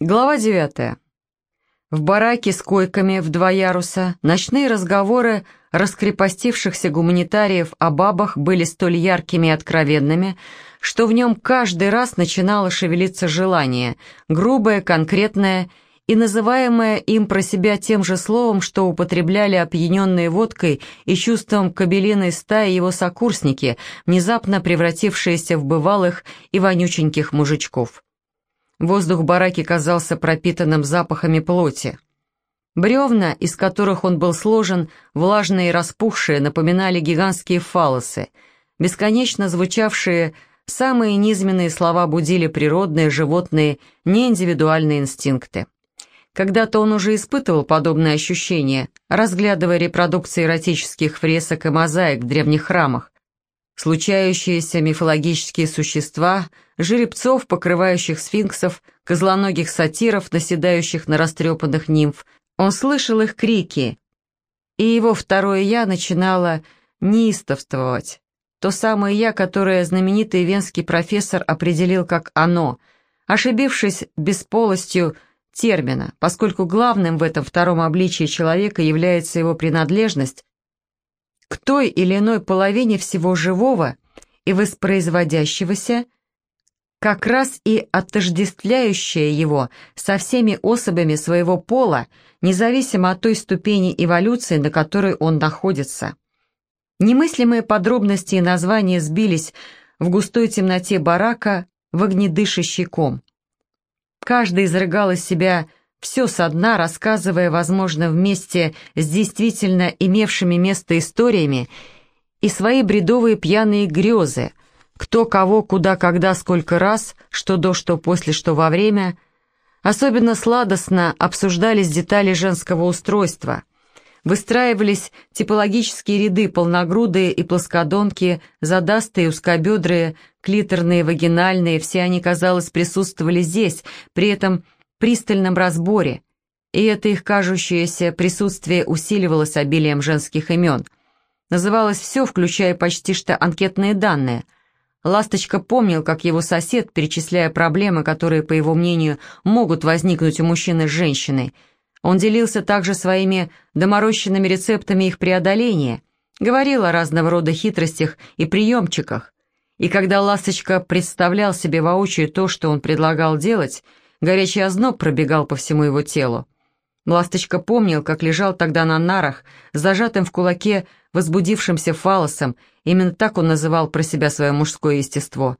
Глава девятая. В бараке с койками в два яруса ночные разговоры раскрепостившихся гуманитариев о бабах были столь яркими и откровенными, что в нем каждый раз начинало шевелиться желание, грубое, конкретное и называемое им про себя тем же словом, что употребляли опьяненные водкой и чувством кабелиной стаи его сокурсники, внезапно превратившиеся в бывалых и вонюченьких мужичков. Воздух бараки казался пропитанным запахами плоти. Бревна, из которых он был сложен, влажные и распухшие, напоминали гигантские фалосы. Бесконечно звучавшие самые низменные слова будили природные, животные, неиндивидуальные инстинкты. Когда-то он уже испытывал подобные ощущения, разглядывая репродукции эротических фресок и мозаик в древних храмах, случающиеся мифологические существа, жеребцов, покрывающих сфинксов, козлоногих сатиров, наседающих на растрепанных нимф. Он слышал их крики, и его второе «я» начинало неистовствовать. То самое «я», которое знаменитый венский профессор определил как «оно», ошибившись бесполостью термина, поскольку главным в этом втором обличии человека является его принадлежность к той или иной половине всего живого и воспроизводящегося, как раз и отождествляющая его со всеми особями своего пола, независимо от той ступени эволюции, на которой он находится. Немыслимые подробности и названия сбились в густой темноте барака в огнедышащий ком. Каждый изрыгал из себя все со дна, рассказывая, возможно, вместе с действительно имевшими место историями и свои бредовые пьяные грезы, кто кого, куда, когда, сколько раз, что до, что после, что во время. Особенно сладостно обсуждались детали женского устройства. Выстраивались типологические ряды полногрудые и плоскодонки, задастые, узкобедрые, клиторные, вагинальные, все они, казалось, присутствовали здесь, при этом – пристальном разборе, и это их кажущееся присутствие усиливалось обилием женских имен. Называлось все, включая почти что анкетные данные. Ласточка помнил, как его сосед, перечисляя проблемы, которые, по его мнению, могут возникнуть у мужчины с женщиной, он делился также своими доморощенными рецептами их преодоления, говорил о разного рода хитростях и приемчиках. И когда Ласточка представлял себе воочию то, что он предлагал делать, Горячий озноб пробегал по всему его телу. Ласточка помнил, как лежал тогда на нарах, зажатым в кулаке возбудившимся фалосом, именно так он называл про себя свое мужское естество.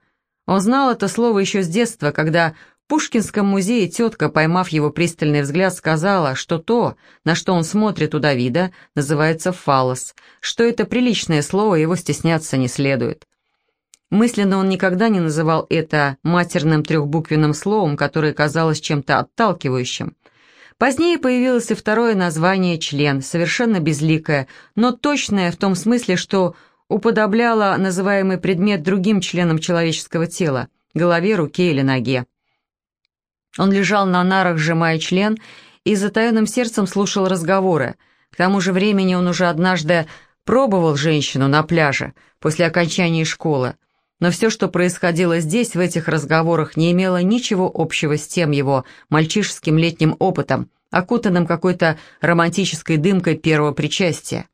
Он знал это слово еще с детства, когда в Пушкинском музее тетка, поймав его пристальный взгляд, сказала, что то, на что он смотрит у Давида, называется фалос, что это приличное слово, его стесняться не следует. Мысленно он никогда не называл это матерным трехбуквенным словом, которое казалось чем-то отталкивающим. Позднее появилось и второе название «член», совершенно безликое, но точное в том смысле, что уподобляло называемый предмет другим членам человеческого тела – голове, руке или ноге. Он лежал на нарах, сжимая член, и затаенным сердцем слушал разговоры. К тому же времени он уже однажды пробовал женщину на пляже после окончания школы, но все, что происходило здесь, в этих разговорах, не имело ничего общего с тем его мальчишеским летним опытом, окутанным какой-то романтической дымкой первого причастия.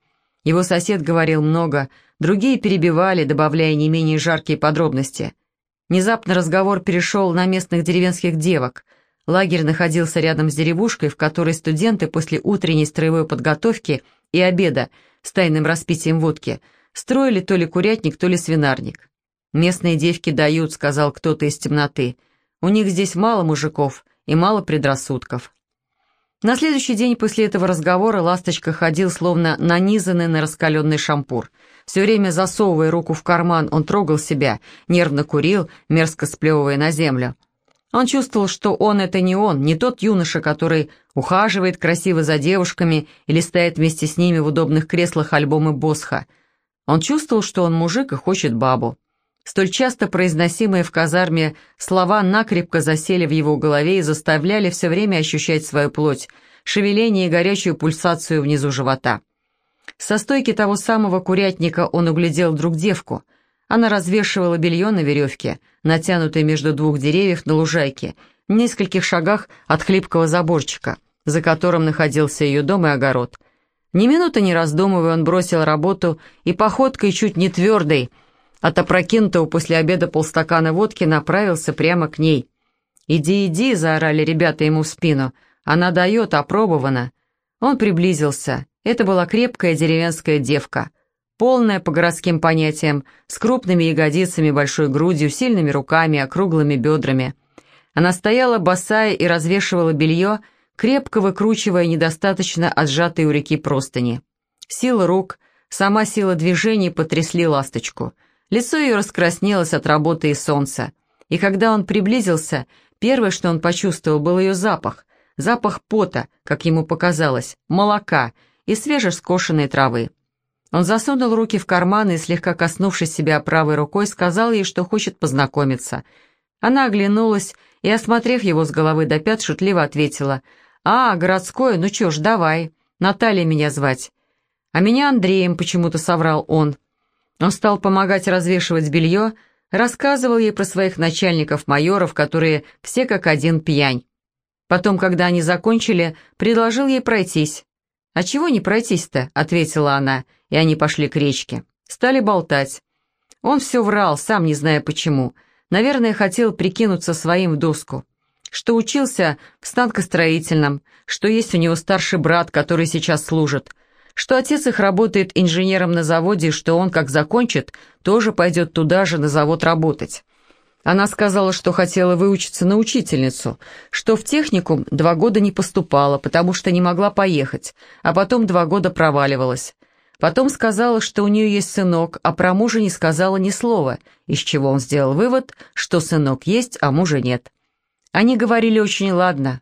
Его сосед говорил много, другие перебивали, добавляя не менее жаркие подробности. Внезапно разговор перешел на местных деревенских девок. Лагерь находился рядом с деревушкой, в которой студенты после утренней строевой подготовки и обеда с тайным распитием водки строили то ли курятник, то ли свинарник. «Местные девки дают», — сказал кто-то из темноты. «У них здесь мало мужиков и мало предрассудков». На следующий день после этого разговора Ласточка ходил, словно нанизанный на раскаленный шампур. Все время засовывая руку в карман, он трогал себя, нервно курил, мерзко сплевывая на землю. Он чувствовал, что он — это не он, не тот юноша, который ухаживает красиво за девушками или стоит вместе с ними в удобных креслах альбомы Босха. Он чувствовал, что он мужик и хочет бабу. Столь часто произносимые в казарме слова накрепко засели в его голове и заставляли все время ощущать свою плоть, шевеление и горячую пульсацию внизу живота. Со стойки того самого курятника он углядел вдруг девку. Она развешивала белье на веревке, натянутой между двух деревьев на лужайке, в нескольких шагах от хлипкого заборчика, за которым находился ее дом и огород. Ни минуты не раздумывая, он бросил работу и походкой чуть не твердой, от опрокинутого после обеда полстакана водки направился прямо к ней. «Иди, иди!» — заорали ребята ему в спину. «Она дает, опробована!» Он приблизился. Это была крепкая деревенская девка. Полная по городским понятиям, с крупными ягодицами, большой грудью, сильными руками, округлыми бедрами. Она стояла босая и развешивала белье, крепко выкручивая недостаточно отжатые у реки простыни. Сила рук, сама сила движений потрясли ласточку. Лицо ее раскраснелось от работы и солнца. И когда он приблизился, первое, что он почувствовал, был ее запах. Запах пота, как ему показалось, молока и свежескошенной травы. Он засунул руки в карманы и, слегка коснувшись себя правой рукой, сказал ей, что хочет познакомиться. Она оглянулась и, осмотрев его с головы до пят, шутливо ответила – «А, городской, ну чё ж, давай. Наталья меня звать». «А меня Андреем почему-то соврал он». Он стал помогать развешивать белье, рассказывал ей про своих начальников-майоров, которые все как один пьянь. Потом, когда они закончили, предложил ей пройтись. «А чего не пройтись-то?» — ответила она, и они пошли к речке. Стали болтать. Он все врал, сам не зная почему. Наверное, хотел прикинуться своим в доску что учился в станкостроительном, что есть у него старший брат, который сейчас служит, что отец их работает инженером на заводе, и что он, как закончит, тоже пойдет туда же на завод работать. Она сказала, что хотела выучиться на учительницу, что в техникум два года не поступала, потому что не могла поехать, а потом два года проваливалась. Потом сказала, что у нее есть сынок, а про мужа не сказала ни слова, из чего он сделал вывод, что сынок есть, а мужа нет. Они говорили очень ладно.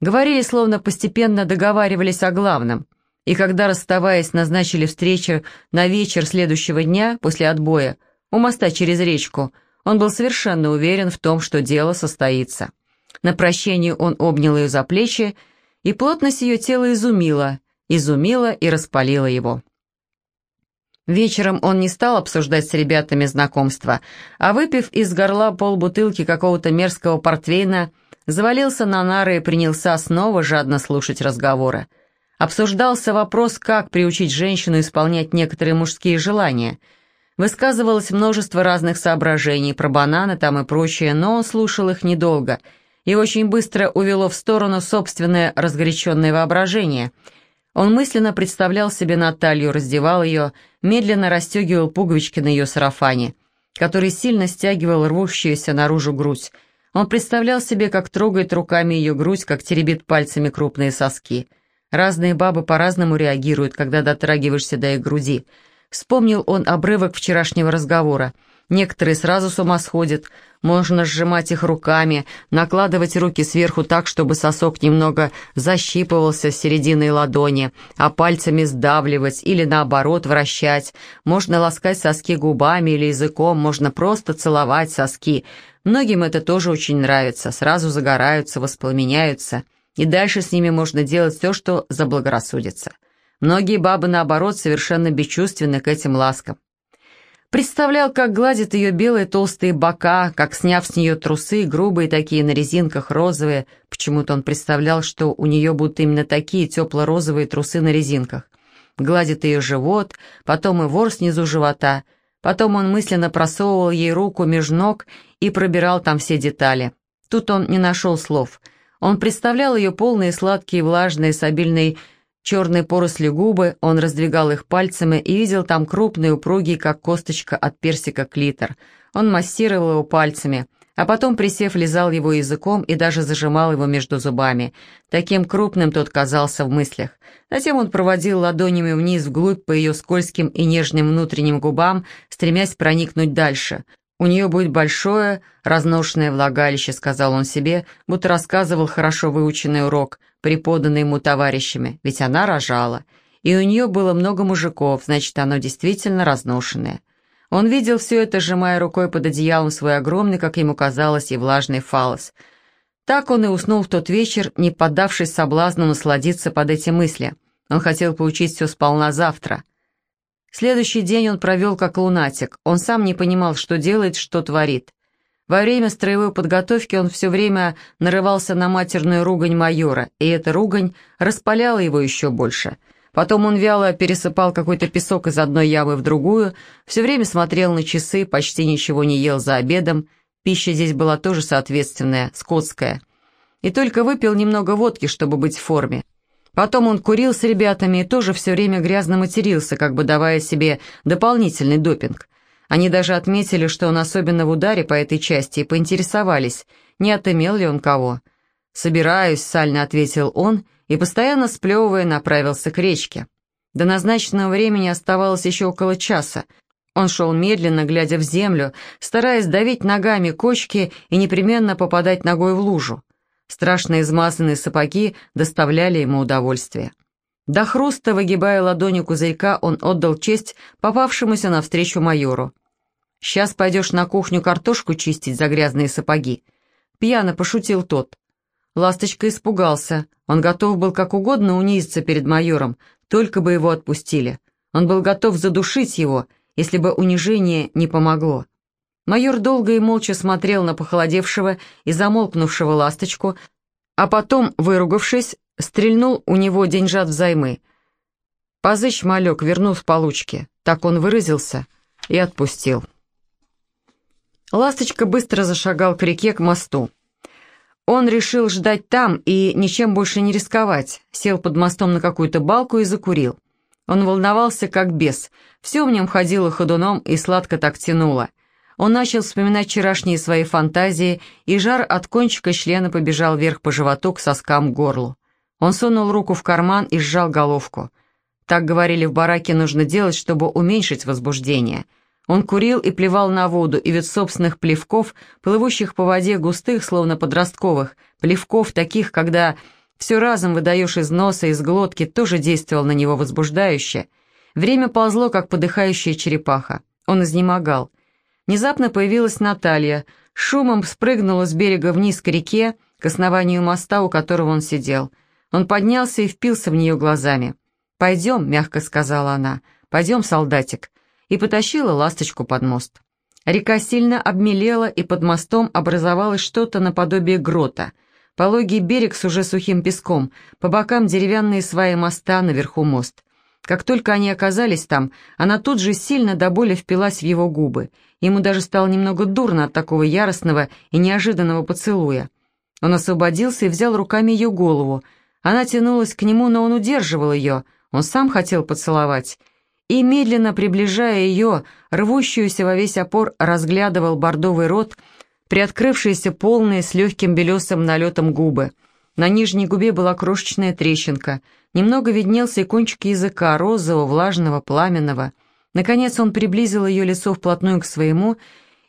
Говорили, словно постепенно договаривались о главном. И когда, расставаясь, назначили встречу на вечер следующего дня после отбоя у моста через речку, он был совершенно уверен в том, что дело состоится. На прощение он обнял ее за плечи, и плотность ее тела изумила, изумила и распалила его. Вечером он не стал обсуждать с ребятами знакомство, а выпив из горла полбутылки какого-то мерзкого портвейна, завалился на нары и принялся снова жадно слушать разговоры. Обсуждался вопрос, как приучить женщину исполнять некоторые мужские желания. Высказывалось множество разных соображений про бананы там и прочее, но он слушал их недолго и очень быстро увело в сторону собственное разгоряченное воображение – он мысленно представлял себе Наталью, раздевал ее, медленно расстегивал пуговички на ее сарафане, который сильно стягивал рвущуюся наружу грудь. Он представлял себе, как трогает руками ее грудь, как теребит пальцами крупные соски. Разные бабы по-разному реагируют, когда дотрагиваешься до их груди. Вспомнил он обрывок вчерашнего разговора – Некоторые сразу с ума сходят. Можно сжимать их руками, накладывать руки сверху так, чтобы сосок немного защипывался с середины ладони, а пальцами сдавливать или наоборот вращать. Можно ласкать соски губами или языком, можно просто целовать соски. Многим это тоже очень нравится, сразу загораются, воспламеняются. И дальше с ними можно делать все, что заблагорассудится. Многие бабы, наоборот, совершенно бесчувственны к этим ласкам. Представлял, как гладит ее белые толстые бока, как, сняв с нее трусы, грубые такие на резинках, розовые. Почему-то он представлял, что у нее будут именно такие тепло-розовые трусы на резинках. Гладит ее живот, потом и вор снизу живота. Потом он мысленно просовывал ей руку меж ног и пробирал там все детали. Тут он не нашел слов. Он представлял ее полные сладкие, влажные, с обильной черные поросли губы, он раздвигал их пальцами и видел там крупный, упругий, как косточка от персика клитор. Он массировал его пальцами, а потом, присев, лизал его языком и даже зажимал его между зубами. Таким крупным тот казался в мыслях. Затем он проводил ладонями вниз вглубь по ее скользким и нежным внутренним губам, стремясь проникнуть дальше. «У нее будет большое, разношенное влагалище», — сказал он себе, будто рассказывал хорошо выученный урок — преподанной ему товарищами, ведь она рожала, и у нее было много мужиков, значит, оно действительно разношенное. Он видел все это, сжимая рукой под одеялом свой огромный, как ему казалось, и влажный фалос. Так он и уснул в тот вечер, не поддавшись соблазну насладиться под эти мысли. Он хотел получить все сполна завтра. Следующий день он провел как лунатик. Он сам не понимал, что делает, что творит. Во время строевой подготовки он все время нарывался на матерную ругань майора, и эта ругань распаляла его еще больше. Потом он вяло пересыпал какой-то песок из одной ямы в другую, все время смотрел на часы, почти ничего не ел за обедом, пища здесь была тоже соответственная, скотская. И только выпил немного водки, чтобы быть в форме. Потом он курил с ребятами и тоже все время грязно матерился, как бы давая себе дополнительный допинг. Они даже отметили, что он особенно в ударе по этой части, и поинтересовались, не отымел ли он кого. «Собираюсь», — сально ответил он, и, постоянно сплевывая, направился к речке. До назначенного времени оставалось еще около часа. Он шел медленно, глядя в землю, стараясь давить ногами кочки и непременно попадать ногой в лужу. Страшно измазанные сапоги доставляли ему удовольствие. До хруста, выгибая ладонью кузырька, он отдал честь попавшемуся навстречу майору. «Сейчас пойдешь на кухню картошку чистить за грязные сапоги». Пьяно пошутил тот. Ласточка испугался. Он готов был как угодно унизиться перед майором, только бы его отпустили. Он был готов задушить его, если бы унижение не помогло. Майор долго и молча смотрел на похолодевшего и замолкнувшего ласточку, а потом, выругавшись, стрельнул у него деньжат взаймы. «Позычь, малек, верну в получке», так он выразился и отпустил. Ласточка быстро зашагал к реке, к мосту. Он решил ждать там и ничем больше не рисковать, сел под мостом на какую-то балку и закурил. Он волновался как бес, все в нем ходило ходуном и сладко так тянуло. Он начал вспоминать вчерашние свои фантазии, и жар от кончика члена побежал вверх по животу к соскам горлу. Он сунул руку в карман и сжал головку. Так говорили в бараке нужно делать, чтобы уменьшить возбуждение – он курил и плевал на воду, и вид собственных плевков, плывущих по воде густых, словно подростковых, плевков таких, когда все разом выдаешь из носа, из глотки, тоже действовал на него возбуждающе. Время ползло, как подыхающая черепаха. Он изнемогал. Внезапно появилась Наталья, шумом спрыгнула с берега вниз к реке, к основанию моста, у которого он сидел. Он поднялся и впился в нее глазами. «Пойдем», — мягко сказала она, — «пойдем, солдатик» и потащила ласточку под мост. Река сильно обмелела, и под мостом образовалось что-то наподобие грота. Пологий берег с уже сухим песком, по бокам деревянные сваи моста, наверху мост. Как только они оказались там, она тут же сильно до боли впилась в его губы. Ему даже стало немного дурно от такого яростного и неожиданного поцелуя. Он освободился и взял руками ее голову. Она тянулась к нему, но он удерживал ее. Он сам хотел поцеловать и, медленно приближая ее, рвущуюся во весь опор, разглядывал бордовый рот, приоткрывшиеся полные с легким белесым налетом губы. На нижней губе была крошечная трещинка, немного виднелся и кончик языка, розового, влажного, пламенного. Наконец он приблизил ее лицо вплотную к своему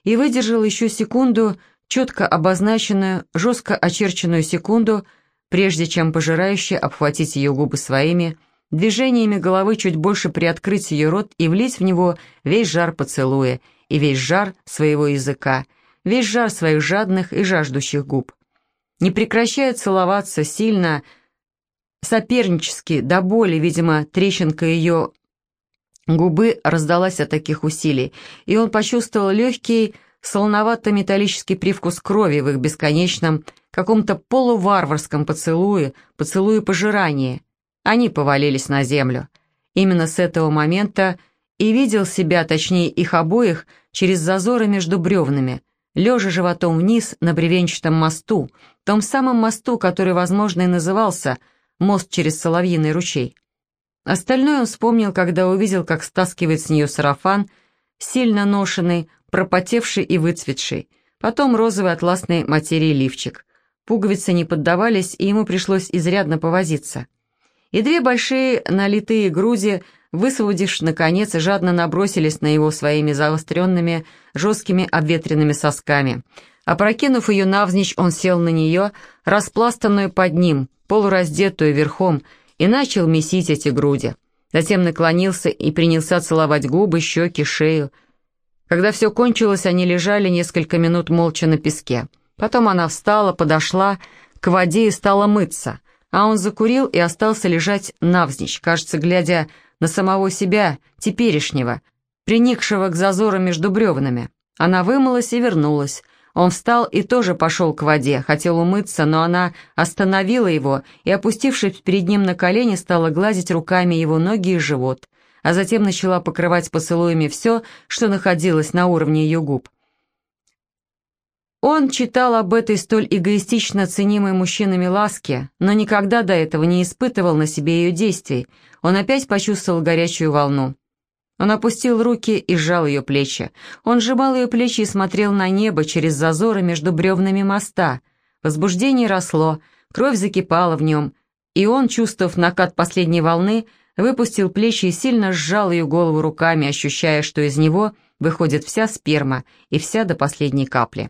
и выдержал еще секунду, четко обозначенную, жестко очерченную секунду, прежде чем пожирающе обхватить ее губы своими, движениями головы чуть больше приоткрыть ее рот и влить в него весь жар поцелуя и весь жар своего языка, весь жар своих жадных и жаждущих губ. Не прекращая целоваться сильно, сопернически, до боли, видимо, трещинка ее губы раздалась от таких усилий, и он почувствовал легкий, солоновато-металлический привкус крови в их бесконечном, каком-то полуварварском поцелуе, поцелуе пожирания – они повалились на землю. Именно с этого момента и видел себя, точнее их обоих, через зазоры между бревнами, лежа животом вниз на бревенчатом мосту, том самом мосту, который, возможно, и назывался «мост через Соловьиный ручей». Остальное он вспомнил, когда увидел, как стаскивает с нее сарафан, сильно ношенный, пропотевший и выцветший, потом розовый атласный материи лифчик. Пуговицы не поддавались, и ему пришлось изрядно повозиться и две большие налитые груди, высвободившись наконец, жадно набросились на его своими заостренными, жесткими обветренными сосками. Опрокинув ее навзничь, он сел на нее, распластанную под ним, полураздетую верхом, и начал месить эти груди. Затем наклонился и принялся целовать губы, щеки, шею. Когда все кончилось, они лежали несколько минут молча на песке. Потом она встала, подошла к воде и стала мыться — а он закурил и остался лежать навзничь, кажется, глядя на самого себя, теперешнего, приникшего к зазору между бревнами. Она вымылась и вернулась. Он встал и тоже пошел к воде, хотел умыться, но она остановила его и, опустившись перед ним на колени, стала гладить руками его ноги и живот, а затем начала покрывать поцелуями все, что находилось на уровне ее губ. Он читал об этой столь эгоистично ценимой мужчинами ласке, но никогда до этого не испытывал на себе ее действий. Он опять почувствовал горячую волну. Он опустил руки и сжал ее плечи. Он сжимал ее плечи и смотрел на небо через зазоры между бревнами моста. Возбуждение росло, кровь закипала в нем, и он, чувствовав накат последней волны, выпустил плечи и сильно сжал ее голову руками, ощущая, что из него выходит вся сперма и вся до последней капли.